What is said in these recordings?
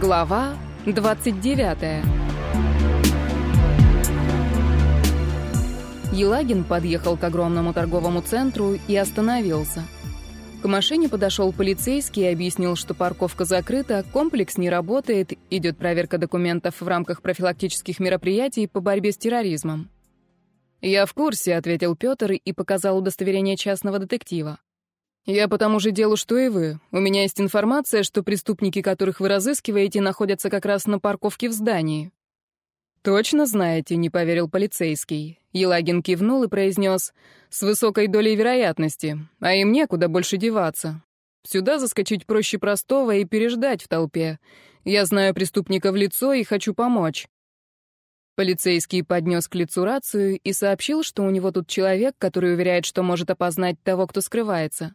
Глава 29 Елагин подъехал к огромному торговому центру и остановился. К машине подошел полицейский и объяснил, что парковка закрыта, комплекс не работает, идет проверка документов в рамках профилактических мероприятий по борьбе с терроризмом. «Я в курсе», — ответил Петр и показал удостоверение частного детектива. «Я по тому же делу, что и вы. У меня есть информация, что преступники, которых вы разыскиваете, находятся как раз на парковке в здании». «Точно знаете», — не поверил полицейский. Елагин кивнул и произнес «с высокой долей вероятности, а им некуда больше деваться. Сюда заскочить проще простого и переждать в толпе. Я знаю преступника в лицо и хочу помочь». Полицейский поднес к лицу рацию и сообщил, что у него тут человек, который уверяет, что может опознать того, кто скрывается.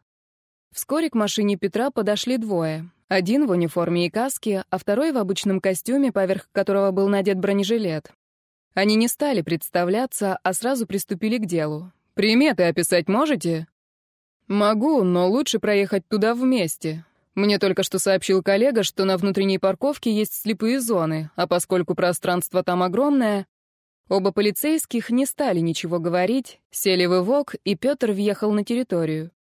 Вскоре к машине Петра подошли двое. Один в униформе и каске, а второй в обычном костюме, поверх которого был надет бронежилет. Они не стали представляться, а сразу приступили к делу. «Приметы описать можете?» «Могу, но лучше проехать туда вместе. Мне только что сообщил коллега, что на внутренней парковке есть слепые зоны, а поскольку пространство там огромное...» Оба полицейских не стали ничего говорить, сели в ивок, и Петр въехал на территорию.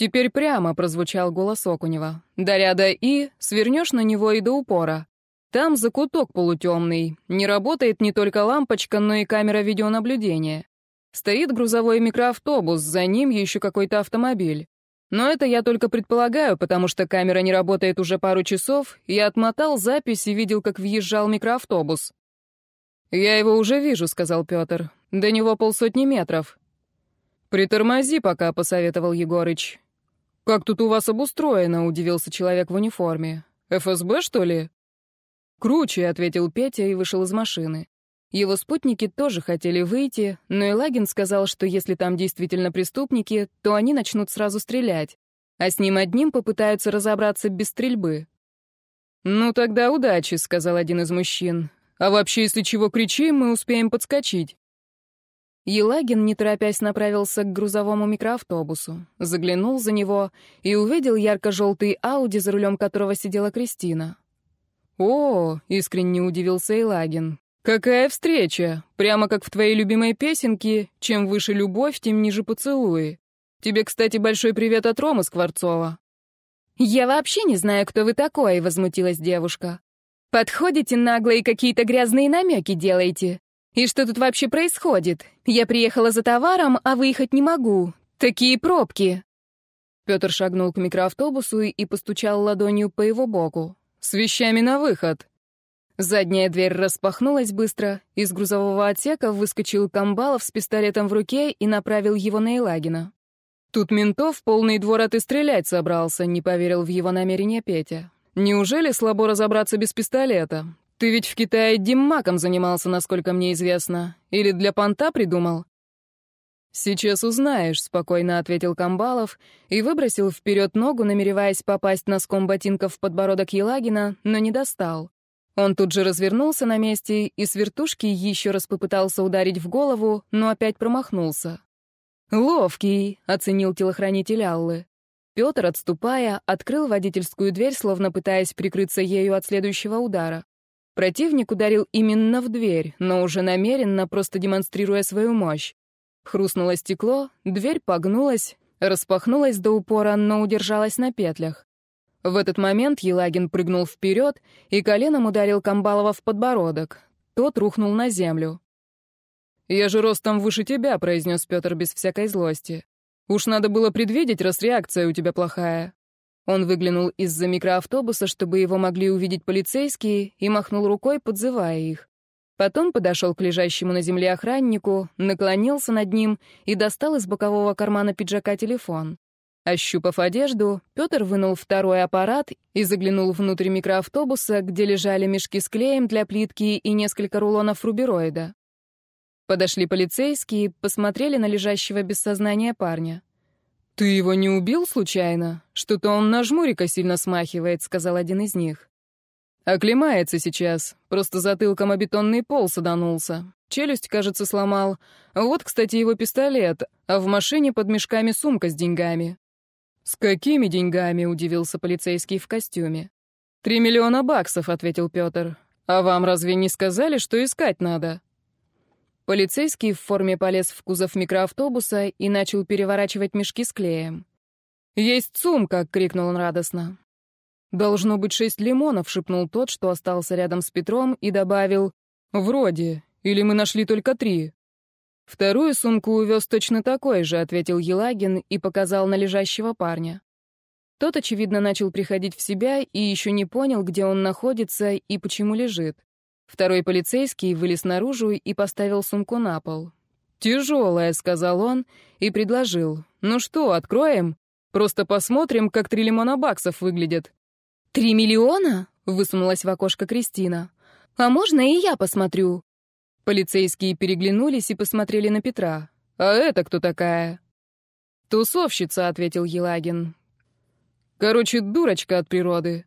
«Теперь прямо», — прозвучал голос Окунева. «До ряда «и» свернешь на него и до упора. Там закуток полутемный. Не работает не только лампочка, но и камера видеонаблюдения. Стоит грузовой микроавтобус, за ним еще какой-то автомобиль. Но это я только предполагаю, потому что камера не работает уже пару часов, я отмотал запись и видел, как въезжал микроавтобус. «Я его уже вижу», — сказал Петр. «До него полсотни метров». «Притормози пока», — посоветовал Егорыч. «Как тут у вас обустроено?» — удивился человек в униформе. «ФСБ, что ли?» «Круче», — ответил Петя и вышел из машины. Его спутники тоже хотели выйти, но Елагин сказал, что если там действительно преступники, то они начнут сразу стрелять, а с ним одним попытаются разобраться без стрельбы. «Ну тогда удачи», — сказал один из мужчин. «А вообще, если чего кричим, мы успеем подскочить». Елагин, не торопясь, направился к грузовому микроавтобусу, заглянул за него и увидел ярко-желтый Ауди, за рулем которого сидела Кристина. «О!» — искренне удивился Елагин. «Какая встреча! Прямо как в твоей любимой песенке «Чем выше любовь, тем ниже поцелуи». Тебе, кстати, большой привет от Ромы Скворцова». «Я вообще не знаю, кто вы такой», — возмутилась девушка. «Подходите нагло и какие-то грязные намеки делаете. И что тут вообще происходит? Я приехала за товаром, а выехать не могу. Такие пробки. Петр шагнул к микроавтобусу и постучал ладонью по его боку. «С вещами на выход!» Задняя дверь распахнулась быстро, из грузового отсека выскочил Камбалов с пистолетом в руке и направил его на Елагина. «Тут ментов полный двор, а ты стрелять собрался», — не поверил в его намерение Петя. «Неужели слабо разобраться без пистолета? Ты ведь в Китае диммаком занимался, насколько мне известно. Или для понта придумал?» «Сейчас узнаешь», — спокойно ответил Камбалов и выбросил вперед ногу, намереваясь попасть носком ботинка в подбородок Елагина, но не достал. Он тут же развернулся на месте и с вертушки еще раз попытался ударить в голову, но опять промахнулся. «Ловкий», — оценил телохранитель Аллы. Петр, отступая, открыл водительскую дверь, словно пытаясь прикрыться ею от следующего удара. Противник ударил именно в дверь, но уже намеренно, просто демонстрируя свою мощь. Хрустнуло стекло, дверь погнулась, распахнулась до упора, но удержалась на петлях. В этот момент Елагин прыгнул вперед и коленом ударил Камбалова в подбородок. Тот рухнул на землю. «Я же ростом выше тебя», — произнес Петр без всякой злости. «Уж надо было предвидеть, раз реакция у тебя плохая». Он выглянул из-за микроавтобуса, чтобы его могли увидеть полицейские, и махнул рукой, подзывая их. Потом подошел к лежащему на земле охраннику, наклонился над ним и достал из бокового кармана пиджака телефон. Ощупав одежду, Петр вынул второй аппарат и заглянул внутрь микроавтобуса, где лежали мешки с клеем для плитки и несколько рулонов рубероида. Подошли полицейские, посмотрели на лежащего без сознания парня. «Ты его не убил случайно? Что-то он на жмурика сильно смахивает», — сказал один из них. «Оклемается сейчас. Просто затылком о бетонный пол саданулся. Челюсть, кажется, сломал. Вот, кстати, его пистолет, а в машине под мешками сумка с деньгами». «С какими деньгами?» — удивился полицейский в костюме. «Три миллиона баксов», — ответил Петр. «А вам разве не сказали, что искать надо?» Полицейский в форме полез в кузов микроавтобуса и начал переворачивать мешки с клеем. «Есть сумка!» — крикнул он радостно. «Должно быть шесть лимонов», — шепнул тот, что остался рядом с Петром, и добавил «Вроде. Или мы нашли только три?» «Вторую сумку увез точно такой же», — ответил Елагин и показал на лежащего парня. Тот, очевидно, начал приходить в себя и еще не понял, где он находится и почему лежит. Второй полицейский вылез наружу и поставил сумку на пол. «Тяжелая», — сказал он и предложил. «Ну что, откроем? Просто посмотрим, как три лимона баксов выглядят». «Три миллиона?» — высунулась в окошко Кристина. «А можно и я посмотрю?» Полицейские переглянулись и посмотрели на Петра. «А это кто такая?» «Тусовщица», — ответил Елагин. «Короче, дурочка от природы.